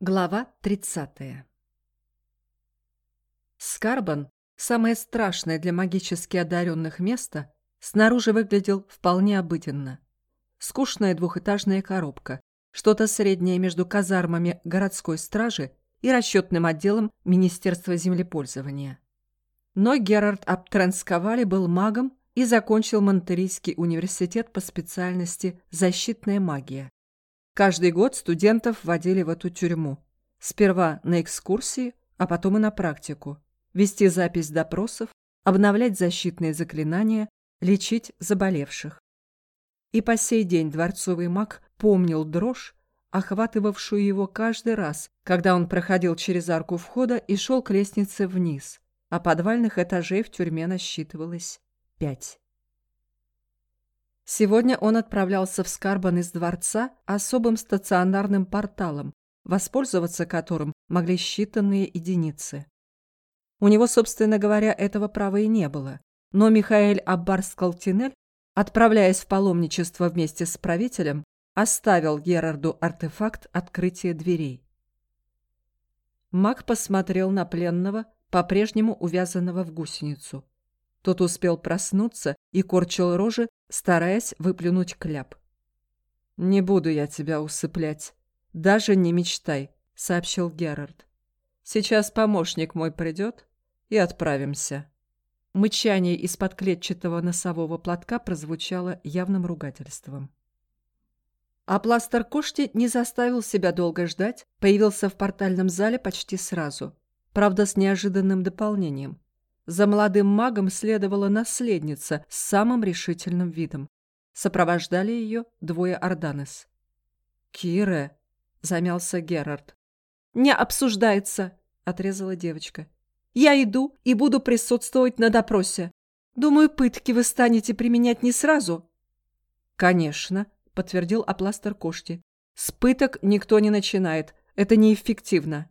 Глава 30. Скарбан, самое страшное для магически одаренных место, снаружи выглядел вполне обыденно. Скучная двухэтажная коробка, что-то среднее между казармами городской стражи и расчетным отделом Министерства землепользования. Но Герард Аптренсковали был магом и закончил Монтерийский университет по специальности «Защитная магия». Каждый год студентов водили в эту тюрьму. Сперва на экскурсии, а потом и на практику. Вести запись допросов, обновлять защитные заклинания, лечить заболевших. И по сей день дворцовый маг помнил дрожь, охватывавшую его каждый раз, когда он проходил через арку входа и шел к лестнице вниз, а подвальных этажей в тюрьме насчитывалось пять. Сегодня он отправлялся в Скарбан из дворца особым стационарным порталом, воспользоваться которым могли считанные единицы. У него, собственно говоря, этого права и не было, но Михаэль Аббарс-Калтинель, отправляясь в паломничество вместе с правителем, оставил Герарду артефакт открытия дверей. Маг посмотрел на пленного, по-прежнему увязанного в гусеницу. Тот успел проснуться и корчил рожи, стараясь выплюнуть кляп. «Не буду я тебя усыплять. Даже не мечтай», — сообщил Герард. «Сейчас помощник мой придет и отправимся». Мычание из-под клетчатого носового платка прозвучало явным ругательством. А пластер Кошти не заставил себя долго ждать, появился в портальном зале почти сразу. Правда, с неожиданным дополнением. За молодым магом следовала наследница с самым решительным видом. Сопровождали ее двое Орданес. «Кире!» — замялся Герард. «Не обсуждается!» — отрезала девочка. «Я иду и буду присутствовать на допросе. Думаю, пытки вы станете применять не сразу». «Конечно», — подтвердил Апластер Кошти. «С пыток никто не начинает. Это неэффективно».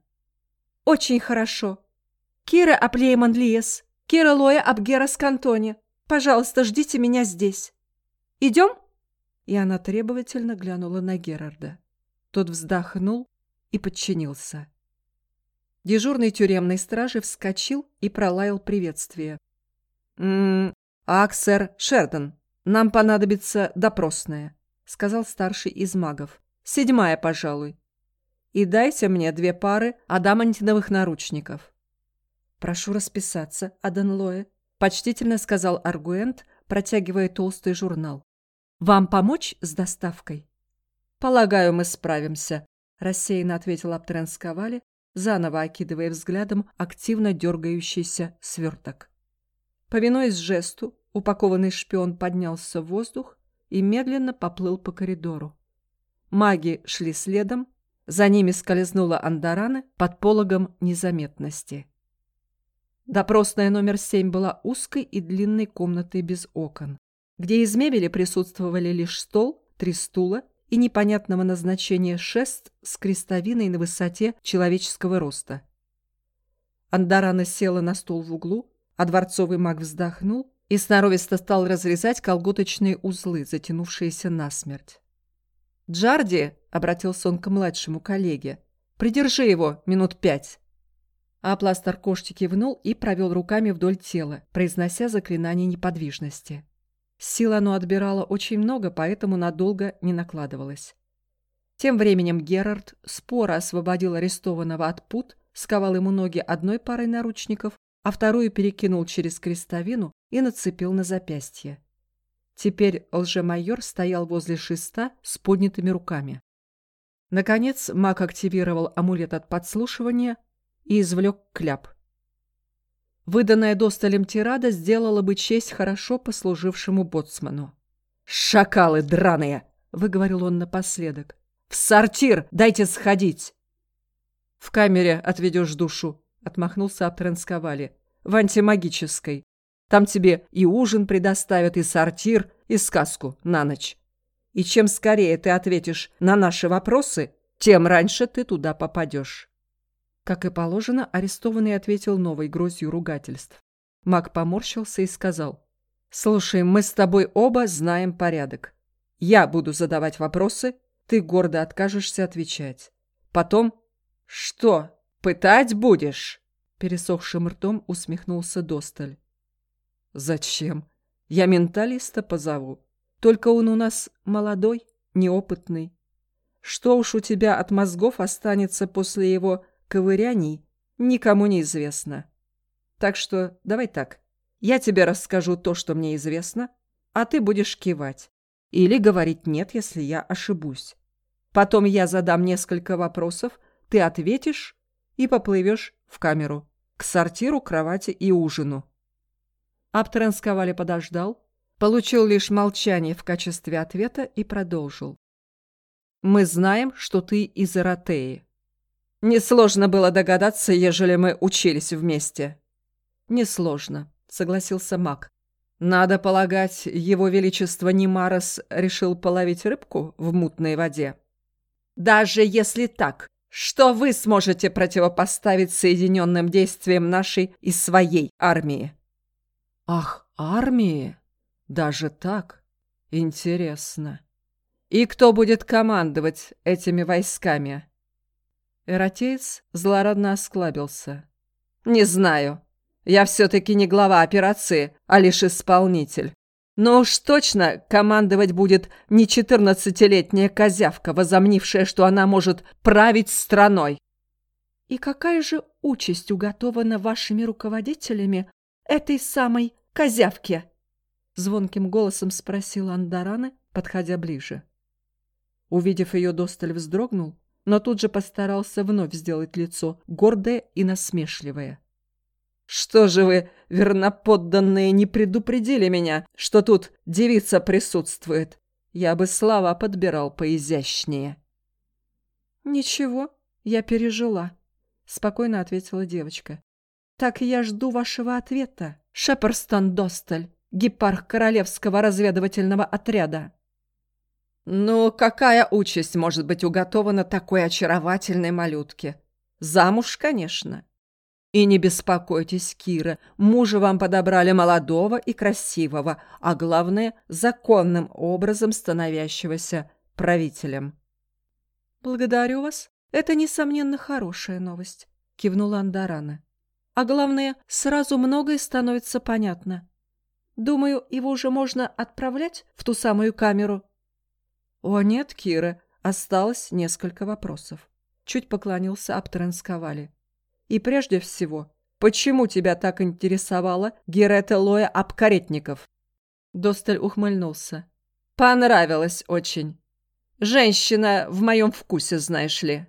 «Очень хорошо. Кира Аплейман Лиес, Кира Лоя Абгера Скантони, пожалуйста, ждите меня здесь. Идем?» И она требовательно глянула на Герарда. Тот вздохнул и подчинился. Дежурный тюремной стражи вскочил и пролаял приветствие. «М -м, «Аксер Шердон, нам понадобится допросная», — сказал старший из магов. «Седьмая, пожалуй. И дайте мне две пары адамантиновых наручников». «Прошу расписаться, Аденлоэ», — почтительно сказал Аргуэнт, протягивая толстый журнал. «Вам помочь с доставкой?» «Полагаю, мы справимся», — рассеянно ответил Аптренсковали, заново окидывая взглядом активно дергающийся сверток. Повинуясь жесту, упакованный шпион поднялся в воздух и медленно поплыл по коридору. Маги шли следом, за ними скользнула Андарана под пологом незаметности. Допросная номер семь была узкой и длинной комнатой без окон, где из мебели присутствовали лишь стол, три стула и непонятного назначения шест с крестовиной на высоте человеческого роста. Андарана села на стул в углу, а дворцовый маг вздохнул и сноровисто стал разрезать колготочные узлы, затянувшиеся насмерть. «Джарди!» — обратился он к младшему коллеге. «Придержи его минут пять!» А пластер кошки кивнул и провел руками вдоль тела, произнося заклинание неподвижности. Сил оно отбирало очень много, поэтому надолго не накладывалось. Тем временем Герард споро освободил арестованного от пут, сковал ему ноги одной парой наручников, а вторую перекинул через крестовину и нацепил на запястье. Теперь лжемайор стоял возле шеста с поднятыми руками. Наконец маг активировал амулет от подслушивания, и извлек кляп. Выданная досталем тирада сделала бы честь хорошо послужившему боцману. «Шакалы драные!» — выговорил он напоследок. «В сортир дайте сходить!» «В камере отведешь душу», — отмахнулся Аптренсковали. «В антимагической. Там тебе и ужин предоставят, и сортир, и сказку на ночь. И чем скорее ты ответишь на наши вопросы, тем раньше ты туда попадешь». Как и положено, арестованный ответил новой грозью ругательств. Маг поморщился и сказал. «Слушай, мы с тобой оба знаем порядок. Я буду задавать вопросы, ты гордо откажешься отвечать. Потом Что, пытать будешь? Пересохшим ртом усмехнулся Досталь. Зачем? Я менталиста позову. Только он у нас молодой, неопытный. Что уж у тебя от мозгов останется после его ковыряний, никому не известно. Так что давай так. Я тебе расскажу то, что мне известно, а ты будешь кивать. Или говорить «нет», если я ошибусь. Потом я задам несколько вопросов, ты ответишь и поплывешь в камеру, к сортиру, кровати и ужину. Аптеренсковали подождал, получил лишь молчание в качестве ответа и продолжил. «Мы знаем, что ты из Эротеи. Несложно было догадаться, ежели мы учились вместе». «Несложно», — согласился маг. «Надо полагать, его величество Немарос решил половить рыбку в мутной воде». «Даже если так, что вы сможете противопоставить соединенным действиям нашей и своей армии?» «Ах, армии? Даже так? Интересно. И кто будет командовать этими войсками?» Эротеец злорадно осклабился. «Не знаю. Я все-таки не глава операции, а лишь исполнитель. Но уж точно командовать будет не четырнадцатилетняя козявка, возомнившая, что она может править страной. И какая же участь уготована вашими руководителями этой самой козявке? Звонким голосом спросил Андараны, подходя ближе. Увидев ее, Досталь вздрогнул, но тут же постарался вновь сделать лицо гордое и насмешливое. «Что же вы, верноподданные, не предупредили меня, что тут девица присутствует? Я бы слова подбирал поизящнее». «Ничего, я пережила», — спокойно ответила девочка. «Так я жду вашего ответа, Шеперстон Досталь, гепарх Королевского разведывательного отряда». «Ну, какая участь может быть уготована такой очаровательной малютке? Замуж, конечно. И не беспокойтесь, Кира, мужа вам подобрали молодого и красивого, а главное, законным образом становящегося правителем. «Благодарю вас. Это, несомненно, хорошая новость», — кивнула Андарана. «А главное, сразу многое становится понятно. Думаю, его уже можно отправлять в ту самую камеру». «О нет, Кира, осталось несколько вопросов», — чуть поклонился Аптеренсковали. И прежде всего, почему тебя так интересовала Герета Лоя Обкаретников?» Досталь ухмыльнулся. «Понравилось очень. Женщина в моем вкусе, знаешь ли».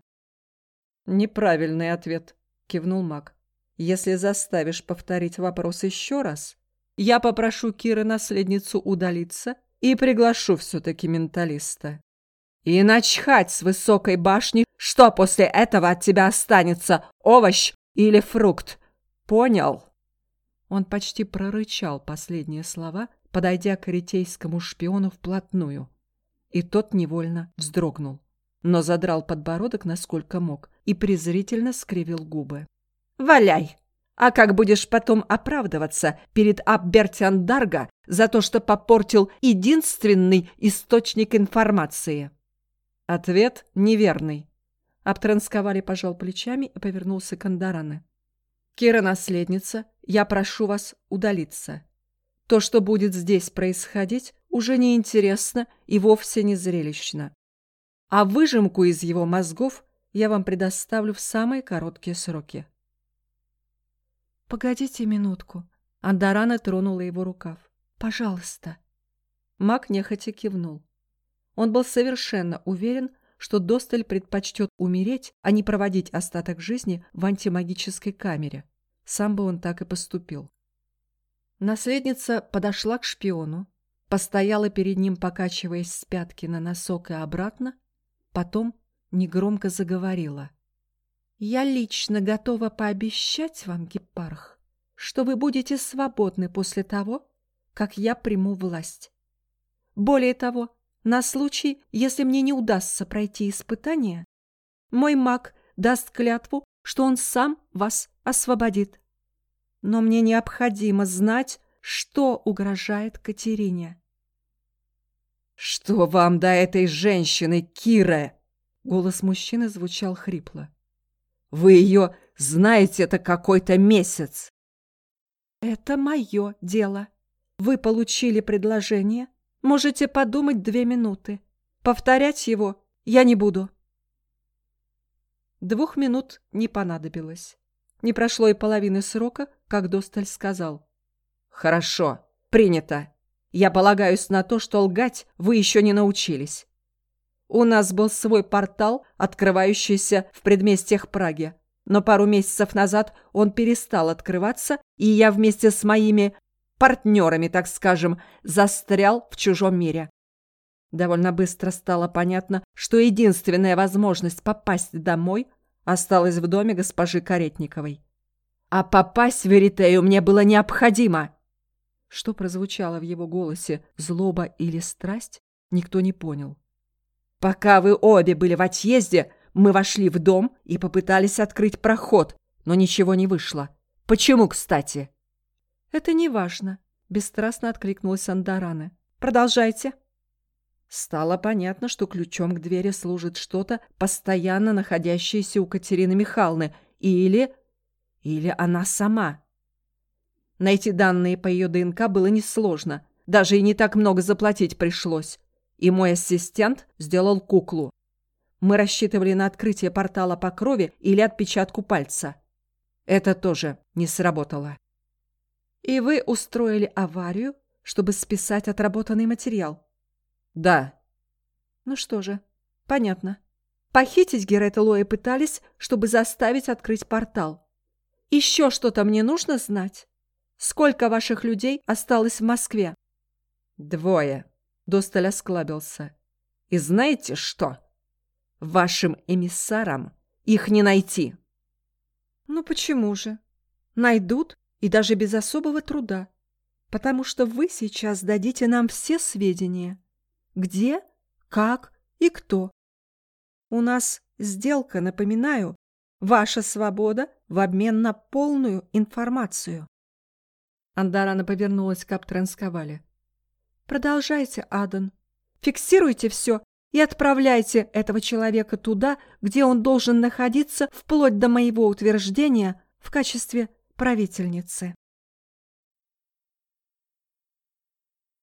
«Неправильный ответ», — кивнул маг. «Если заставишь повторить вопрос еще раз, я попрошу Киры наследницу удалиться и приглашу все-таки менталиста. И начхать с высокой башни, что после этого от тебя останется, овощ или фрукт. Понял?» Он почти прорычал последние слова, подойдя к ритейскому шпиону вплотную. И тот невольно вздрогнул, но задрал подбородок насколько мог и презрительно скривил губы. «Валяй! А как будешь потом оправдываться перед Аббертиан Дарга за то, что попортил единственный источник информации?» Ответ неверный. Обтрансковали пожал плечами и повернулся к Андаране. «Кира наследница, я прошу вас удалиться. То, что будет здесь происходить, уже не интересно и вовсе не зрелищно. А выжимку из его мозгов я вам предоставлю в самые короткие сроки». «Погодите минутку». Андарана тронула его рукав. «Пожалуйста». Мак нехотя кивнул. Он был совершенно уверен, что Досталь предпочтет умереть, а не проводить остаток жизни в антимагической камере. Сам бы он так и поступил. Наследница подошла к шпиону, постояла перед ним, покачиваясь с пятки на носок и обратно, потом негромко заговорила. «Я лично готова пообещать вам, Гепарх, что вы будете свободны после того, как я приму власть. Более того, на случай, если мне не удастся пройти испытание, мой маг даст клятву, что он сам вас освободит. Но мне необходимо знать, что угрожает Катерине. «Что вам до этой женщины, Кира?» Голос мужчины звучал хрипло. Вы ее знаете это какой-то месяц. Это мое дело. Вы получили предложение. Можете подумать две минуты. Повторять его я не буду. Двух минут не понадобилось. Не прошло и половины срока, как Досталь сказал. «Хорошо, принято. Я полагаюсь на то, что лгать вы еще не научились. У нас был свой портал, открывающийся в предместьях Праги. Но пару месяцев назад он перестал открываться, и я вместе с моими партнерами, так скажем, застрял в чужом мире. Довольно быстро стало понятно, что единственная возможность попасть домой осталась в доме госпожи Каретниковой. А попасть в Веритею мне было необходимо. Что прозвучало в его голосе, злоба или страсть, никто не понял. Пока вы обе были в отъезде, мы вошли в дом и попытались открыть проход, но ничего не вышло. Почему, кстати? Это не важно, бесстрастно откликнулась Андарана. Продолжайте. Стало понятно, что ключом к двери служит что-то, постоянно находящееся у Катерины Михайловны, или... или она сама. Найти данные по ее ДНК было несложно, даже и не так много заплатить пришлось. И мой ассистент сделал куклу. Мы рассчитывали на открытие портала по крови или отпечатку пальца. Это тоже не сработало. И вы устроили аварию, чтобы списать отработанный материал? Да. Ну что же, понятно. Похитить Герета Лоя пытались, чтобы заставить открыть портал. Еще что-то мне нужно знать? Сколько ваших людей осталось в Москве? Двое. Досталь осклабился. И знаете что? Вашим эмиссарам их не найти. Ну почему же? Найдут, и даже без особого труда. Потому что вы сейчас дадите нам все сведения. Где, как и кто. У нас сделка, напоминаю, ваша свобода в обмен на полную информацию. Андарана повернулась к Аптрансковале. «Продолжайте, Адан. Фиксируйте все и отправляйте этого человека туда, где он должен находиться вплоть до моего утверждения в качестве правительницы».